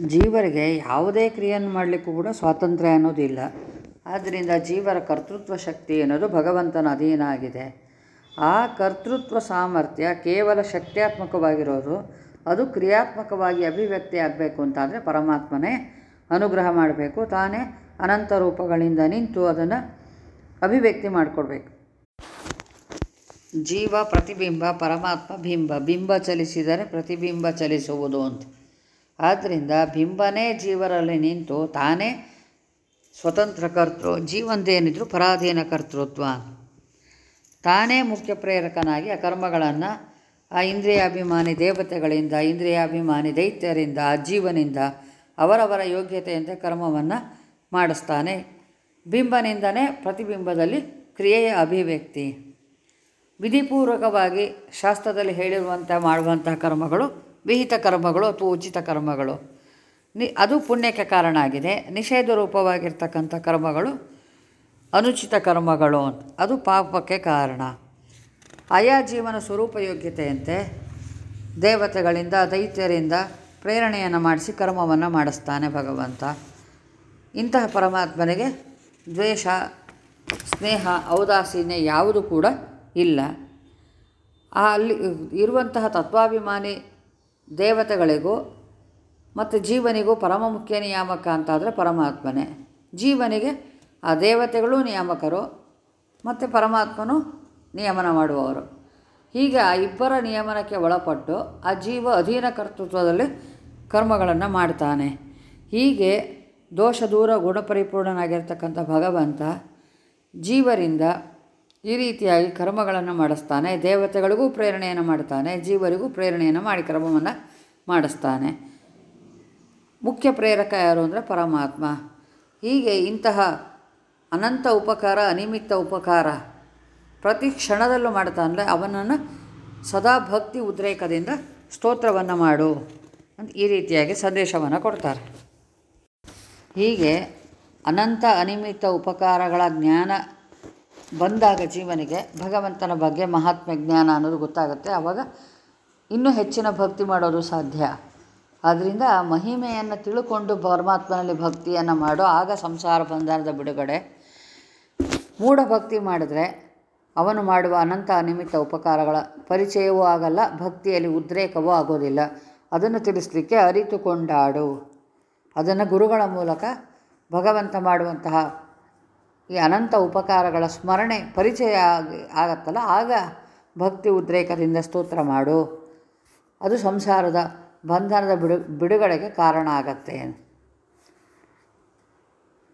ಜೀವರಿಗೆ ಯಾವುದೇ ಕ್ರಿಯೆಯನ್ನು ಮಾಡಲಿಕ್ಕೂ ಕೂಡ ಸ್ವಾತಂತ್ರ್ಯ ಅನ್ನೋದಿಲ್ಲ. ಆದ್ದರಿಂದ ಜೀವರ ಕರ್ತೃತ್ವ ಶಕ್ತಿ ಅನ್ನೋದು ಭಗವಂತನ ಅಧೀನ ಆಗಿದೆ. ಆ ಕರ್ತೃತ್ವ ಸಾಮರ್ಥ್ಯ ಕೇವಲ ಶಕ್ತ್ಯಾತ್ಮಕವಾಗಿರೋದು, ಅದು ಕ್ರಿಯಾತ್ಮಕವಾಗಿ ಅಭಿವ್ಯಕ್ತಿ ಆಗಬೇಕು ಅಂತಾದರೆ ಪರಮಾತ್ಮನೇ ಅನುಗ್ರಹ ಮಾಡಬೇಕು. ತಾನೇ ಅನಂತ ರೂಪಗಳಿಂದ ನಿಂತು ಅದನ್ನು ಅಭಿವ್ಯಕ್ತಿ ಮಾಡಿಕೊಡ್ಬೇಕು. ಜೀವ ಪ್ರತಿಬಿಂಬ ಪರಮಾತ್ಮ ಬಿಂಬ ಬಿಂಬ ಚಲಿಸಿದರೆ ಪ್ರತಿಬಿಂಬ ಚಲಿಸುವುದು ಅಂತ. ಆದ್ದರಿಂದ ಬಿಂಬನೇ ಜೀವರಲ್ಲಿ ನಿಂತು ತಾನೇ ಸ್ವತಂತ್ರ ಕರ್ತೃ ಜೀವಂದೇನಿದ್ರು ಪರಾಧೀನ ಕರ್ತೃತ್ವ. ತಾನೇ ಮುಖ್ಯ ಪ್ರೇರಕನಾಗಿ ಆ ಕರ್ಮಗಳನ್ನು, ಆ ಇಂದ್ರಿಯಾಭಿಮಾನಿ ದೇವತೆಗಳಿಂದ, ಇಂದ್ರಿಯಾಭಿಮಾನಿ ದೈತ್ಯರಿಂದ ಜೀವನಿಂದ, ಅವರವರ ಯೋಗ್ಯತೆಯಂತೆ ಕರ್ಮವನ್ನು ಮಾಡಿಸ್ತಾನೆ. ಬಿಂಬನಿಂದನೇ ಪ್ರತಿಬಿಂಬದಲ್ಲಿ ಕ್ರಿಯೆಯ ಅಭಿವ್ಯಕ್ತಿ. ವಿಧಿಪೂರ್ವಕವಾಗಿ ಶಾಸ್ತ್ರದಲ್ಲಿ ಹೇಳಿರುವಂಥ ಮಾಡುವಂಥ ಕರ್ಮಗಳು ವಿಹಿತ ಕರ್ಮಗಳು ಅಥವಾ ಉಚಿತ ಕರ್ಮಗಳು. ನಿ, ಅದು ಪುಣ್ಯಕ್ಕೆ ಕಾರಣ ಆಗಿದೆ. ನಿಷೇಧ ರೂಪವಾಗಿರ್ತಕ್ಕಂಥ ಕರ್ಮಗಳು ಅನುಚಿತ ಕರ್ಮಗಳು ಅಂತ. ಅದು ಪಾಪಕ್ಕೆ ಕಾರಣ. ಆಯಾ ಜೀವನ ಸ್ವರೂಪ ಯೋಗ್ಯತೆಯಂತೆ ದೇವತೆಗಳಿಂದ, ದೈತ್ಯರಿಂದ ಪ್ರೇರಣೆಯನ್ನು ಮಾಡಿಸಿ ಕರ್ಮವನ್ನು ಮಾಡಿಸ್ತಾನೆ ಭಗವಂತ. ಇಂತಹ ಪರಮಾತ್ಮನಿಗೆ ದ್ವೇಷ, ಸ್ನೇಹ, ಔದಾಸೀನ್ಯ ಯಾವುದು ಕೂಡ ಇಲ್ಲ. ಅಲ್ಲಿ ಇರುವಂತಹ ತತ್ವಾಭಿಮಾನಿ ದೇವತೆಗಳಿಗೂ ಮತ್ತು ಜೀವನಿಗೂ ಪರಮ ಮುಖ್ಯ ನಿಯಾಮಕ ಅಂತಾದರೆ ಪರಮಾತ್ಮನೇ. ಜೀವನಿಗೆ ಆ ದೇವತೆಗಳು ನಿಯಾಮಕರು ಮತ್ತು ಪರಮಾತ್ಮನು ನಿಯಮನ ಮಾಡುವವರು. ಹೀಗೆ ಆ ಇಬ್ಬರ ನಿಯಮನಕ್ಕೆ ಒಳಪಟ್ಟು ಆ ಜೀವ ಅಧೀನ ಕರ್ತೃತ್ವದಲ್ಲಿ ಕರ್ಮಗಳನ್ನು ಮಾಡ್ತಾನೆ. ಹೀಗೆ ದೋಷ ದೂರ ಗುಣಪರಿಪೂರ್ಣನಾಗಿರ್ತಕ್ಕಂಥ ಭಗವಂತ ಜೀವರಿಂದ ಈ ರೀತಿಯಾಗಿ ಕರ್ಮಗಳನ್ನು ಮಾಡಿಸ್ತಾನೆ, ದೇವತೆಗಳಿಗೂ ಪ್ರೇರಣೆಯನ್ನು ಮಾಡ್ತಾನೆ, ಜೀವರಿಗೂ ಪ್ರೇರಣೆಯನ್ನು ಮಾಡಿ, ಕರ್ಮವನ್ನು ಮಾಡಿಸ್ತಾನೆ. ಮುಖ್ಯ ಪ್ರೇರಕ ಯಾರು ಅಂದರೆ ಪರಮಾತ್ಮ. ಹೀಗೆ ಇಂತಹ ಅನಂತ ಉಪಕಾರ, ಅನಿಮಿತ್ತ ಉಪಕಾರ ಪ್ರತಿ ಕ್ಷಣದಲ್ಲೂ ಮಾಡ್ತಾನೆ ಅವನನ್ನು ಸದಾ ಭಕ್ತಿ ಉದ್ರೇಕದಿಂದ ಸ್ತೋತ್ರವನ್ನು ಮಾಡು ಅಂತ ಈ ರೀತಿಯಾಗಿ ಸಂದೇಶವನ್ನು ಕೊಡ್ತಾರೆ. ಹೀಗೆ ಅನಂತ ಅನಿಮಿತ್ತ ಉಪಕಾರಗಳ ಜ್ಞಾನ ಬಂದಾಗ ಜೀವನಿಗೆ ಭಗವಂತನ ಬಗ್ಗೆ ಮಹಾತ್ಮ ಜ್ಞಾನ ಅನ್ನೋದು ಗೊತ್ತಾಗುತ್ತೆ. ಆವಾಗ ಇನ್ನೂ ಹೆಚ್ಚಿನ ಭಕ್ತಿ ಮಾಡೋದು ಸಾಧ್ಯ. ಆದ್ದರಿಂದ ಮಹಿಮೆಯನ್ನು ತಿಳ್ಕೊಂಡು ಪರಮಾತ್ಮನಲ್ಲಿ ಭಕ್ತಿಯನ್ನು ಮಾಡೋ, ಆಗ ಸಂಸಾರ ಬಂಧನದ ಬಿಡುಗಡೆ. ಮೂಢಭಕ್ತಿ ಮಾಡಿದ್ರೆ ಅವನು ಮಾಡುವ ಅನಂತ ಅನಿಮಿತ್ತ ಉಪಕಾರಗಳ ಪರಿಚಯವೂ ಆಗಲ್ಲ, ಭಕ್ತಿಯಲ್ಲಿ ಉದ್ರೇಕವೂ ಆಗೋದಿಲ್ಲ. ಅದನ್ನು ತಿಳಿಸ್ಲಿಕ್ಕೆ ಅರಿತುಕೊಂಡಾಡು. ಅದನ್ನು ಗುರುಗಳ ಮೂಲಕ ಭಗವಂತ ಮಾಡುವಂತಹ ಈ ಅನಂತ ಉಪಕಾರಗಳ ಸ್ಮರಣೆ ಪರಿಚಯ ಆಗಿ ಆಗತ್ತಲ್ಲ? ಆಗ ಭಕ್ತಿ ಉದ್ರೇಕದಿಂದ ಸ್ತೋತ್ರ ಮಾಡು. ಅದು ಸಂಸಾರದ ಬಂಧನದ ಬಿಡು, ಬಿಡುಗಡೆಗೆ ಕಾರಣ ಆಗತ್ತೆ